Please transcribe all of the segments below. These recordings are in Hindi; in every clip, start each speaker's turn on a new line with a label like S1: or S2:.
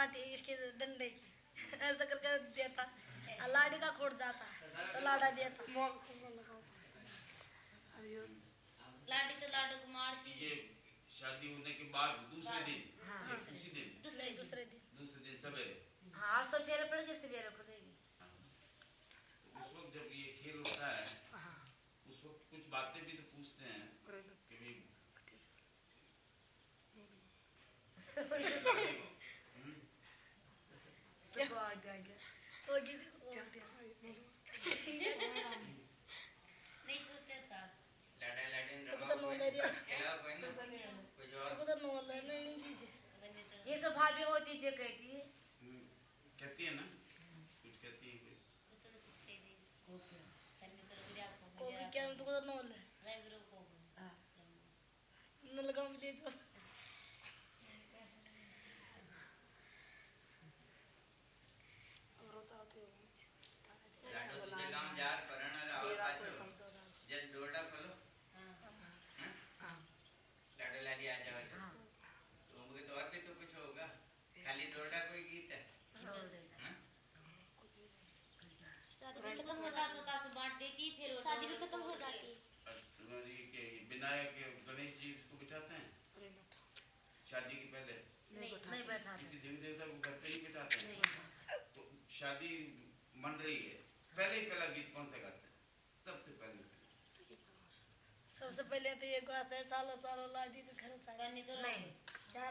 S1: चांटी इसके डंडे की। ऐसा करके देता। लाड़ी का खोट जाता। तो लाड़ा देता।
S2: लाडी तो लाडू को मारती।
S3: ये शादी होने के बाद दूसरे दिन
S4: हाँ।
S3: या उसी दिन
S2: दूसरे
S1: नहीं
S2: दिन।
S1: दूसरे दिन
S3: दूसरे दिन सवेरे
S4: हाँ आज तो फेरे पड़ गए सवेरे पड़ेगी
S3: तो उस वक्त जब ये खेल होता है उस वक्त कुछ बातें भी तो पूछते हैं कि भी हम्म,
S1: होगी
S2: नहीं पूछते साथ
S5: लाडा लाडीन
S1: तो
S5: रवा
S1: तो नो
S5: कोई
S1: ले रिया
S5: खेला कोई ना कुछ और
S1: तो तो नो ले नहीं कीजिए
S2: तो
S4: भाभी होती जो कहती है।
S3: हम्म, कहती है ना? कुछ कहती है कोई?
S2: कुछ तो कुछ कह दी करने तो गिरा को
S1: क्या तो तो
S2: को
S1: न लगा मुझे तो
S5: लाडो तुझे गाँव जार परण राव पाछो जब डोडा फलो
S2: हाँ
S5: लाडो लाडी आ जाओ तो मुझे तो और भी तो कुछ होगा खाली डोडा कोई गीत है हाँ?
S2: शादी खत्म होता होता से बांट देती फिर वो
S6: शादी भी खत्म हो जाती
S3: और तुम्हारी के विनायक के गणेश जी इसको बिठाते हैं शादी के पहले
S2: नहीं
S4: नहीं बैठा
S3: किसी देवी देवता को घर पे नहीं बिठाते हैं तो शादी मन रही है। पहले ही पहला गीत कौन सा गाते हैं? सबसे पहले।
S1: सबसे पहले तो ये गाते हैं चालो चालो लाडी के घर चालो।
S2: बने तो
S4: नहीं
S1: क्या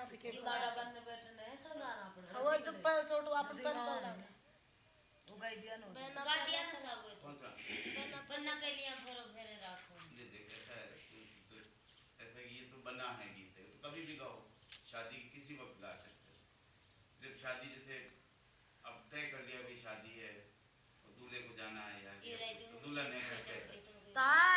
S4: लाड़ा बनने बैठने है संगारा पड़े
S1: हवा जब पर छोटू अपन कर। पड़ा
S4: उगाई दिया नो
S2: गालियाँ ना सागो
S3: कौन सा?
S2: बन्ना बन्ना के लिए भरो भरे राखो
S3: ये देख ऐसा ऐसा ये तो बना है गीत है तो कभी भी गाओ शादी के किसी वक्त गा सकते हो जब शादी जैसे अब तय कर लिया शादी है दूल्हे को जाना है या
S4: दूल्हा नहीं
S6: दूँ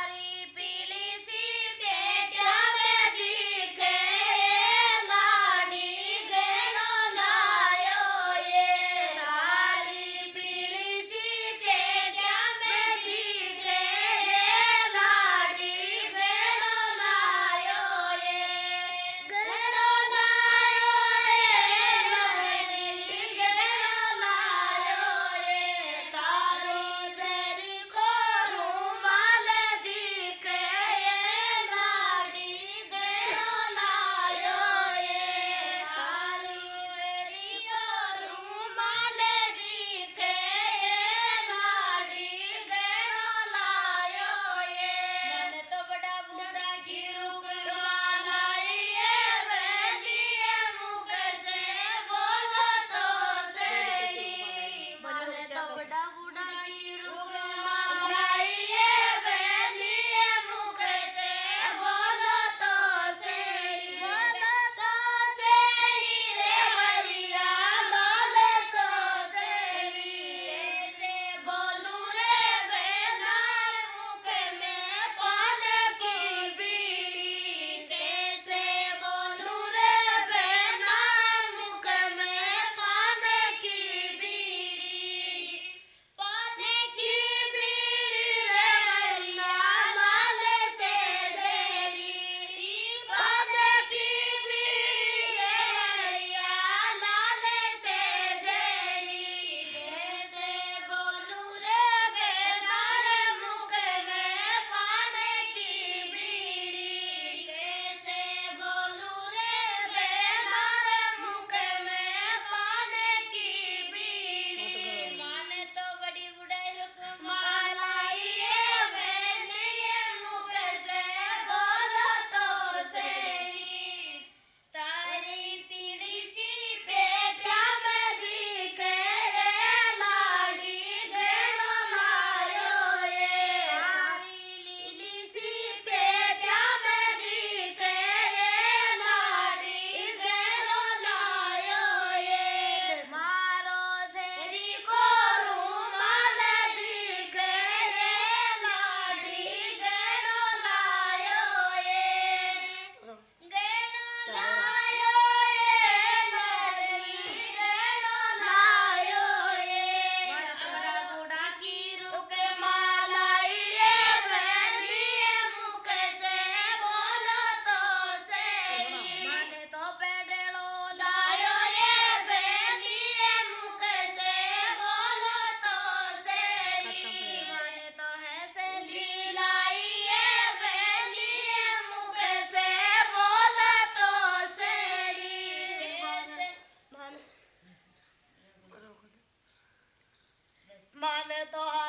S3: 妈的！大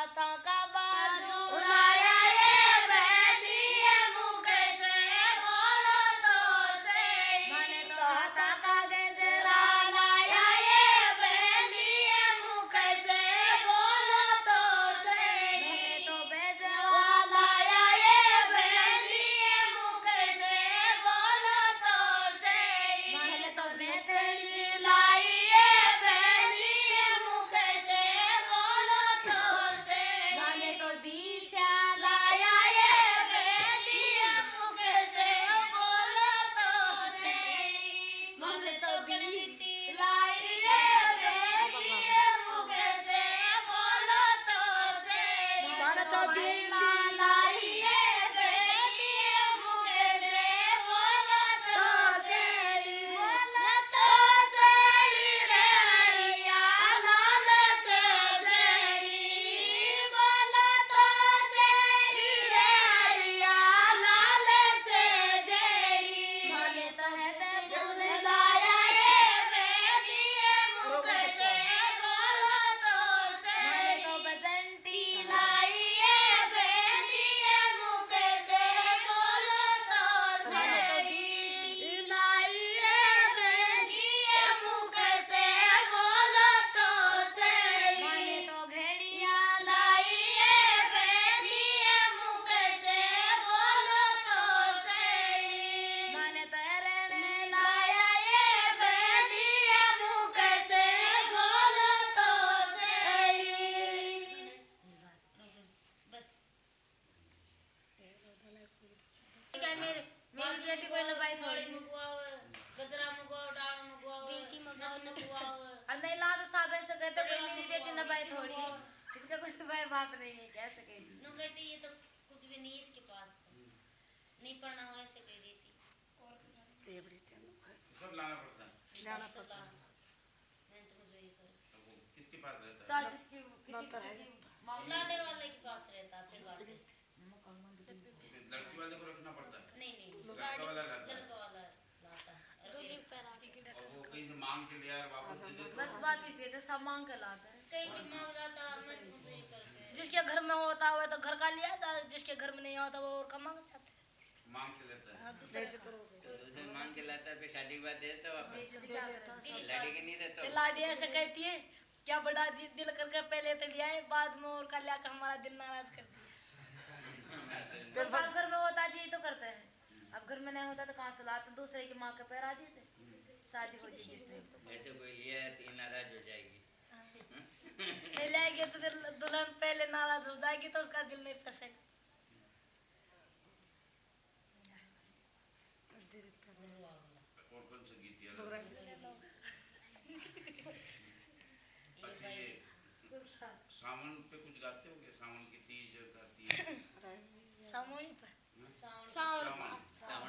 S3: तो
S1: मांग
S6: के लाता
S5: पे शादी के बाद दे
S4: तो लाड़ी
S5: के नहीं देता
S1: लाड़ी ऐसे कहती है क्या बड़ा जी दिल करके पहले तो लिया है बाद में और कल आकर हमारा दिल नाराज़ कर दिया?
S4: तो सब घर में होता जी तो करते हैं। अब घर में नहीं होता तो कहाँ से लाते दूसरे की माँ के पैर आ देते शादी हो जाएगी तो तो
S5: ऐसे कोई लिया है तो तीन नाराज़ हो जाएगी।
S1: हाँ। ले जाएगी तो दुल्हन पहले नाराज़ हो जाएगी तो उसका दिल नहीं फंसेगा।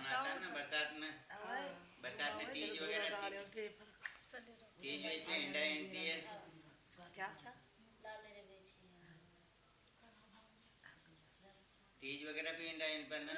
S5: आता है ना बरसात में बरसात में तीज वगैरह तीज। इंडा है।
S3: क्या?
S5: तीज वगैरह भी इंडा इन पर ना